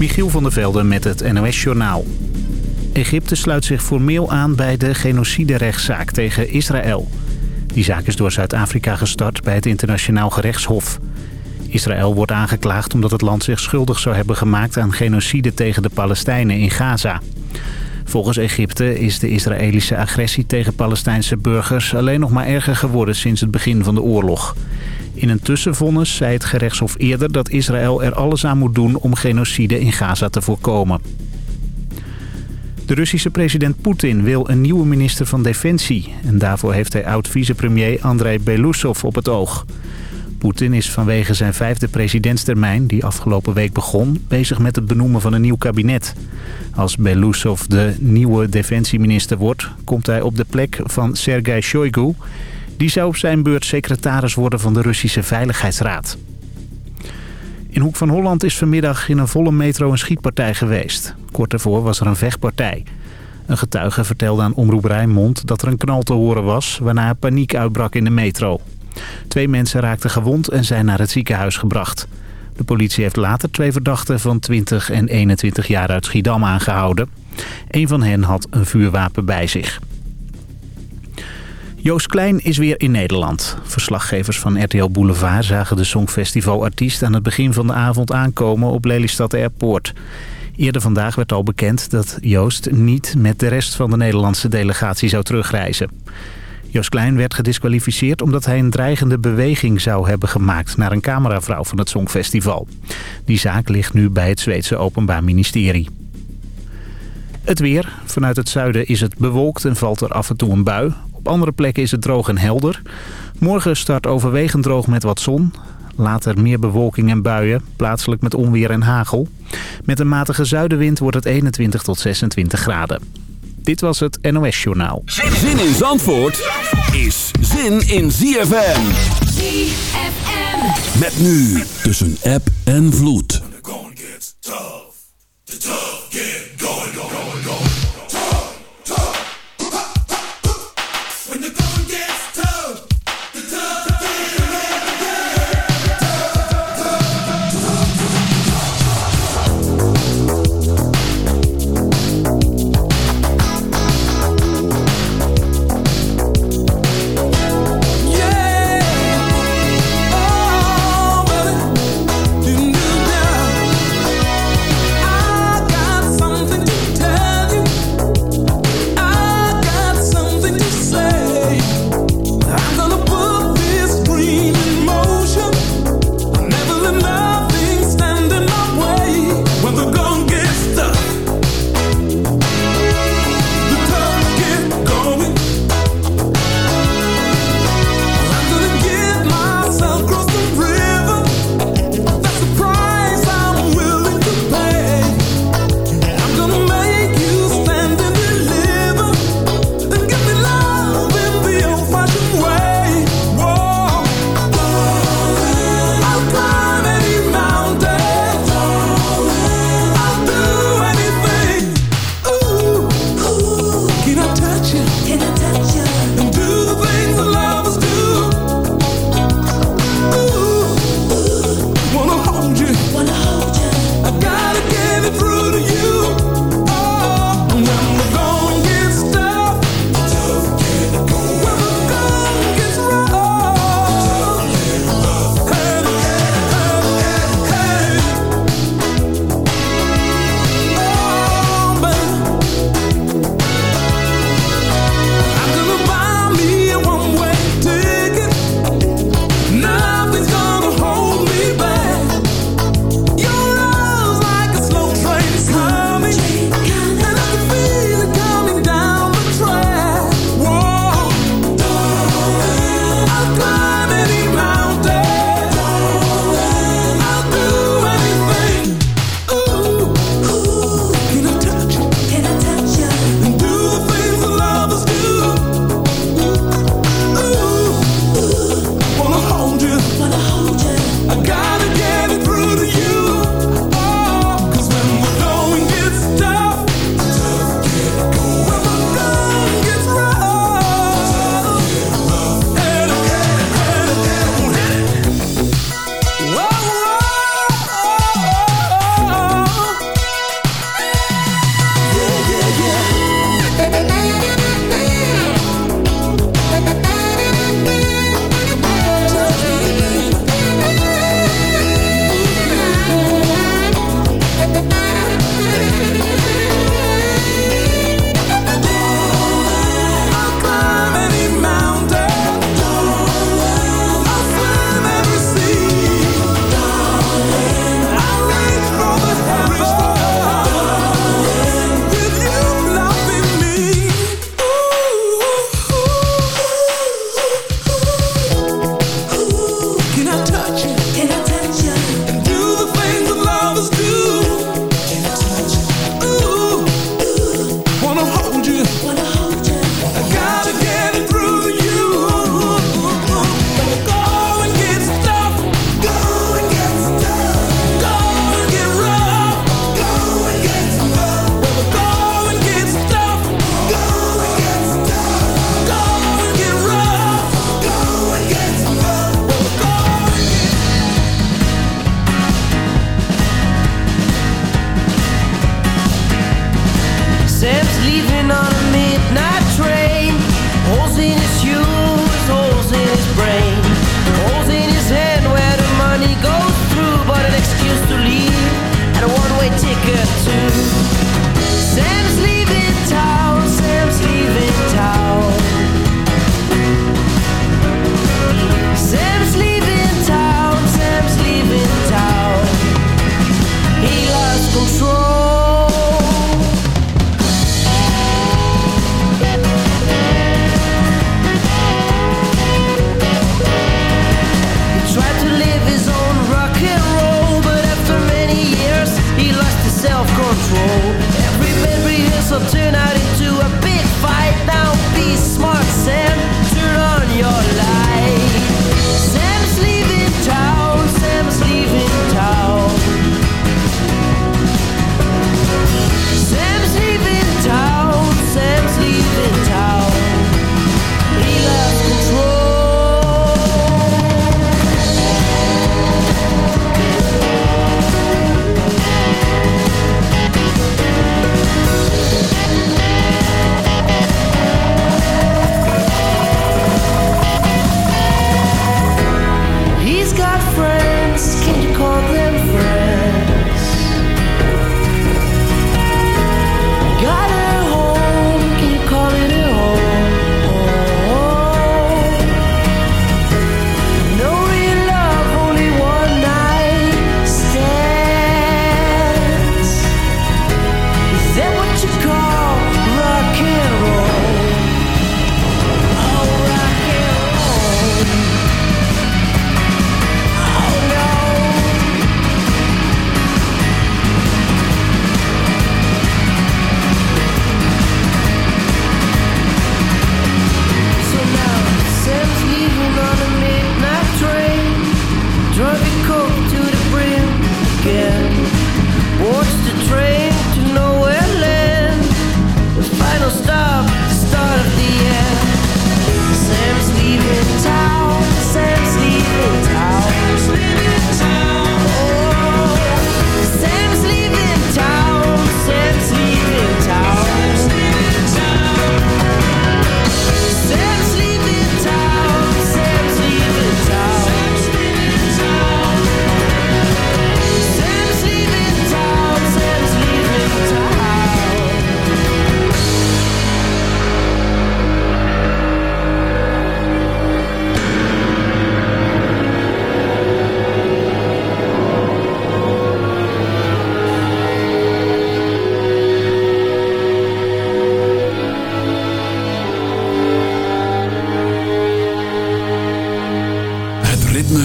Michiel van der Velden met het NOS-journaal. Egypte sluit zich formeel aan bij de genociderechtszaak tegen Israël. Die zaak is door Zuid-Afrika gestart bij het Internationaal Gerechtshof. Israël wordt aangeklaagd omdat het land zich schuldig zou hebben gemaakt aan genocide tegen de Palestijnen in Gaza. Volgens Egypte is de Israëlische agressie tegen Palestijnse burgers alleen nog maar erger geworden sinds het begin van de oorlog. In een tussenvonnis zei het gerechtshof eerder dat Israël er alles aan moet doen om genocide in Gaza te voorkomen. De Russische president Poetin wil een nieuwe minister van Defensie. En daarvoor heeft hij oud-vicepremier Andrei Belousov op het oog. Poetin is vanwege zijn vijfde presidentstermijn, die afgelopen week begon, bezig met het benoemen van een nieuw kabinet. Als Belousov de nieuwe defensieminister wordt, komt hij op de plek van Sergei Shoigu. Die zou op zijn beurt secretaris worden van de Russische Veiligheidsraad. In Hoek van Holland is vanmiddag in een volle metro een schietpartij geweest. Kort daarvoor was er een vechtpartij. Een getuige vertelde aan Omroep Rijnmond dat er een knal te horen was... waarna paniek uitbrak in de metro. Twee mensen raakten gewond en zijn naar het ziekenhuis gebracht. De politie heeft later twee verdachten van 20 en 21 jaar uit Schiedam aangehouden. Een van hen had een vuurwapen bij zich. Joost Klein is weer in Nederland. Verslaggevers van RTL Boulevard zagen de Songfestival-artiest aan het begin van de avond aankomen op Lelystad Airport. Eerder vandaag werd al bekend dat Joost niet met de rest van de Nederlandse delegatie zou terugreizen. Joost Klein werd gedisqualificeerd omdat hij een dreigende beweging zou hebben gemaakt naar een cameravrouw van het Songfestival. Die zaak ligt nu bij het Zweedse Openbaar Ministerie. Het weer. Vanuit het zuiden is het bewolkt en valt er af en toe een bui. Op andere plekken is het droog en helder. Morgen start overwegend droog met wat zon. Later meer bewolking en buien, plaatselijk met onweer en hagel. Met een matige zuidenwind wordt het 21 tot 26 graden. Dit was het NOS Journaal. Zin in Zandvoort is zin in ZFM. ZFM. Met nu tussen app en vloed.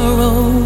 tomorrow.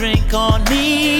Drink on me.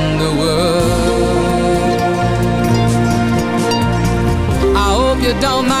don't mind.